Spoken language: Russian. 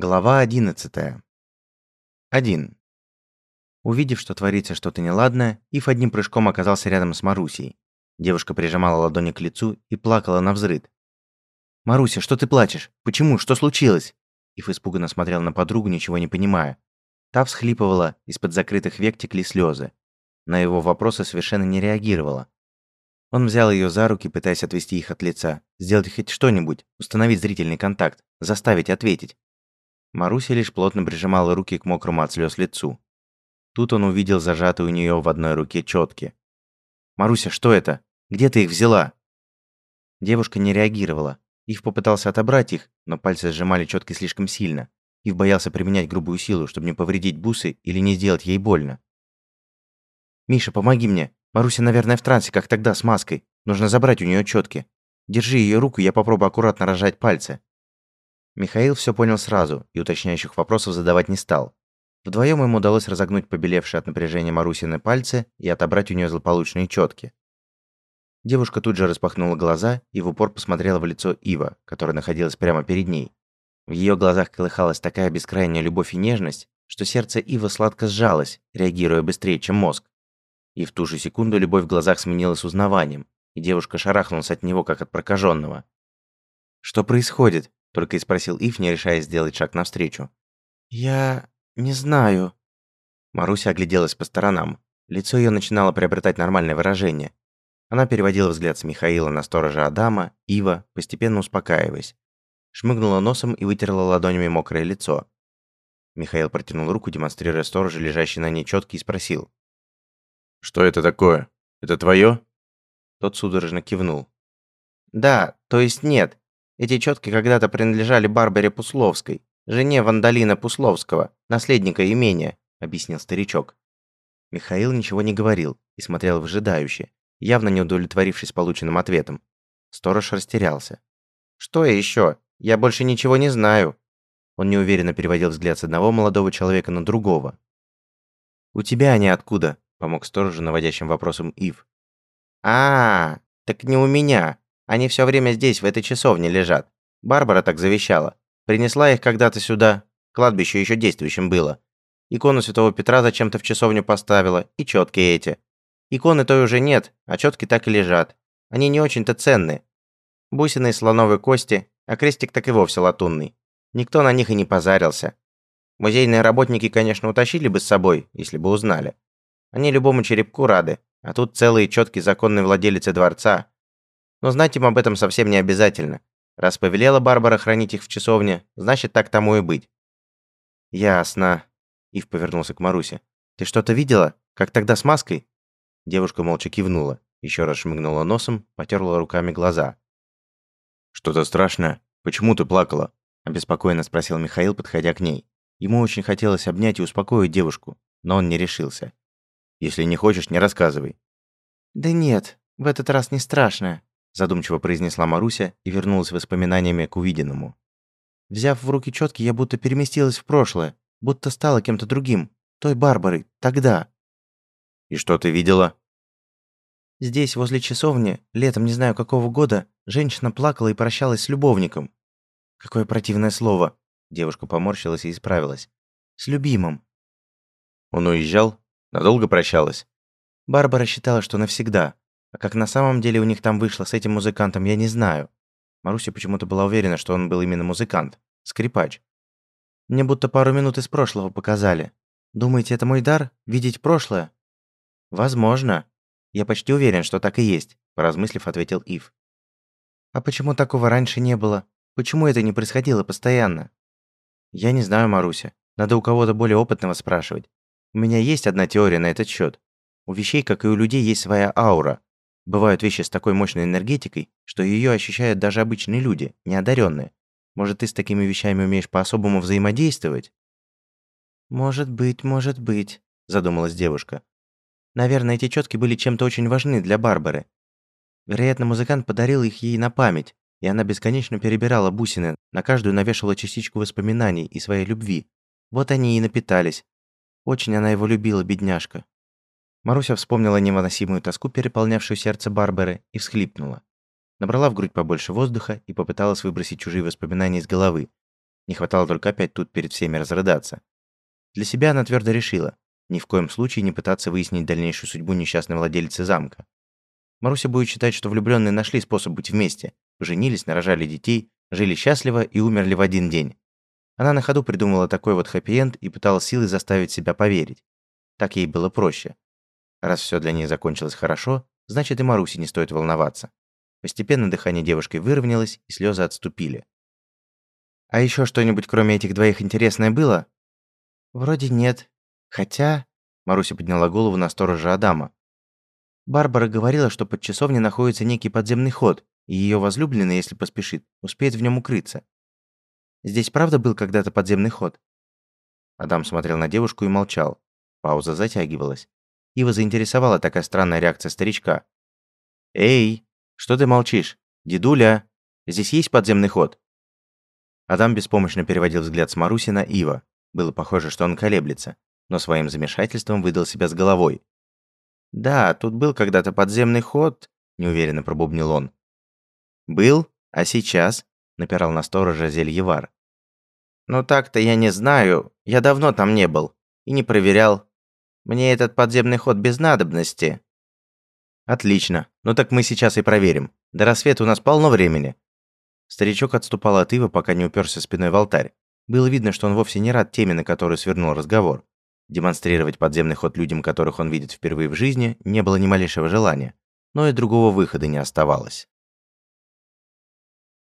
Глава 11. 1. Увидев, что творится что-то неладное, Ив одним прыжком оказался рядом с Марусей. Девушка прижимала ладони к лицу и плакала на взрыд. «Маруся, что ты плачешь? Почему? Что случилось?» Ив испуганно смотрел на подругу, ничего не понимая. Та всхлипывала, из-под закрытых век текли слезы. На его вопросы совершенно не реагировала. Он взял ее за руки, пытаясь отвести их от лица, сделать хоть что-нибудь, установить зрительный контакт, заставить ответить. Маруся лишь плотно прижимала руки к мокрому от слез лицу. Тут он увидел зажатые у нее в одной руке четки. «Маруся, что это? Где ты их взяла?» Девушка не реагировала. Ив попытался отобрать их, но пальцы сжимали четки слишком сильно. Ив боялся применять грубую силу, чтобы не повредить бусы или не сделать ей больно. «Миша, помоги мне. Маруся, наверное, в трансе, как тогда, с маской. Нужно забрать у нее четки. Держи ее руку, я попробую аккуратно разжать пальцы». Михаил все понял сразу и уточняющих вопросов задавать не стал. Вдвоем им удалось разогнуть побелевшие от напряжения Марусины пальцы и отобрать у нее злополучные четки. Девушка тут же распахнула глаза и в упор посмотрела в лицо Ива, которое находилось прямо перед ней. В ее глазах колыхалась такая бескрайняя любовь и нежность, что сердце Ива сладко сжалось, реагируя быстрее, чем мозг. И в ту же секунду любовь в глазах сменилась узнаванием, и девушка шарахнулась от него, как от прокаженного. «Что происходит?» Только и спросил Ив, не решаясь сделать шаг навстречу. «Я... не знаю». Маруся огляделась по сторонам. Лицо ее начинало приобретать нормальное выражение. Она переводила взгляд с Михаила на сторожа Адама, Ива, постепенно успокаиваясь. Шмыгнула носом и вытерла ладонями мокрое лицо. Михаил протянул руку, демонстрируя сторожа, лежащий на ней четкий, и спросил. «Что это такое? Это твое?» Тот судорожно кивнул. «Да, то есть нет. Эти четки когда-то принадлежали Барбаре Пусловской, жене Вандалина Пусловского, наследника имения», – объяснил старичок. Михаил ничего не говорил и смотрел выжидающе, явно не удовлетворившись полученным ответом. Сторож растерялся. «Что еще? Я больше ничего не знаю». Он неуверенно переводил взгляд с одного молодого человека на другого. «У тебя они откуда?» – помог сторожу наводящим вопросом Ив. а, -а, так не у меня. Они все время здесь, в этой часовне лежат. Барбара так завещала. Принесла их когда-то сюда. Кладбище еще действующим было. Икону Святого Петра зачем-то в часовню поставила. И четки эти. Иконы той уже нет, а четки так и лежат. Они не очень-то ценные. Бусины из слоновой кости, а крестик так и вовсе латунный. Никто на них и не позарился. Музейные работники, конечно, утащили бы с собой, если бы узнали. Они любому черепку рады, а тут целые четкие законные владелицы дворца, но знать им об этом совсем не обязательно. Раз повелела Барбара хранить их в часовне, значит, так тому и быть. Ясно. Ив повернулся к Марусе. Ты что-то видела? Как тогда с маской? Девушка молча кивнула, еще раз шмыгнула носом, потерла руками глаза. Что-то страшное? Почему ты плакала? обеспокоенно спросил Михаил, подходя к ней. Ему очень хотелось обнять и успокоить девушку, но он не решился. Если не хочешь, не рассказывай. Да нет, в этот раз не страшное, задумчиво произнесла Маруся и вернулась воспоминаниями к увиденному. Взяв в руки четки, я будто переместилась в прошлое, будто стала кем-то другим, той Барбарой, тогда. И что ты видела? Здесь, возле часовни, летом не знаю какого года, женщина плакала и прощалась с любовником. Какое противное слово. Девушка поморщилась и исправилась. С любимым. Он уезжал? Надолго прощалась? Барбара считала, что навсегда. А как на самом деле у них там вышло с этим музыкантом, я не знаю. Маруся почему-то была уверена, что он был именно музыкант. Скрипач. Мне будто пару минут из прошлого показали. Думаете, это мой дар? Видеть прошлое? Возможно. Я почти уверен, что так и есть, поразмыслив, ответил Ив. А почему такого раньше не было? Почему это не происходило постоянно? Я не знаю, Маруся. Надо у кого-то более опытного спрашивать. У меня есть одна теория на этот счет. У вещей, как и у людей, есть своя аура. Бывают вещи с такой мощной энергетикой, что ее ощущают даже обычные люди, неодаренные. Может, ты с такими вещами умеешь по-особому взаимодействовать? Может быть, может быть, задумалась девушка. Наверное, эти четки были чем-то очень важны для Барбары. Вероятно, музыкант подарил их ей на память, и она бесконечно перебирала бусины, на каждую навешивала частичку воспоминаний и своей любви. Вот они и напитались. Очень она его любила, бедняжка. Маруся вспомнила невыносимую тоску, переполнявшую сердце Барбары, и всхлипнула. Набрала в грудь побольше воздуха и попыталась выбросить чужие воспоминания из головы. Не хватало только опять тут перед всеми разрыдаться. Для себя она твердо решила ни в коем случае не пытаться выяснить дальнейшую судьбу несчастной владелицы замка. Маруся будет считать, что влюбленные нашли способ быть вместе, поженились, нарожали детей, жили счастливо и умерли в один день. Она на ходу придумала такой вот хэппи-энд и пыталась силой заставить себя поверить. Так ей было проще. Раз все для ней закончилось хорошо, значит и Марусе не стоит волноваться. Постепенно дыхание девушки выровнялось, и слезы отступили. «А еще что-нибудь кроме этих двоих интересное было?» «Вроде нет. Хотя...» Маруся подняла голову на сторожа Адама. Барбара говорила, что под часовней находится некий подземный ход, и ее возлюбленный, если поспешит, успеет в нем укрыться. Здесь правда был когда-то подземный ход? Адам смотрел на девушку и молчал. Пауза затягивалась. Ива заинтересовала такая странная реакция старичка. «Эй, что ты молчишь? Дедуля, здесь есть подземный ход?» Адам беспомощно переводил взгляд с Маруси на Ива. Было похоже, что он колеблется, но своим замешательством выдал себя с головой. «Да, тут был когда-то подземный ход», – неуверенно пробубнил он. «Был? А сейчас?» – напирал на сторожа Зельевар. «Ну так-то я не знаю. Я давно там не был. И не проверял. Мне этот подземный ход без надобности». «Отлично. Ну так мы сейчас и проверим. До рассвета у нас полно времени». Старичок отступал от Ива, пока не уперся спиной в алтарь. Было видно, что он вовсе не рад теме, на которую свернул разговор. Демонстрировать подземный ход людям, которых он видит впервые в жизни, не было ни малейшего желания. Но и другого выхода не оставалось.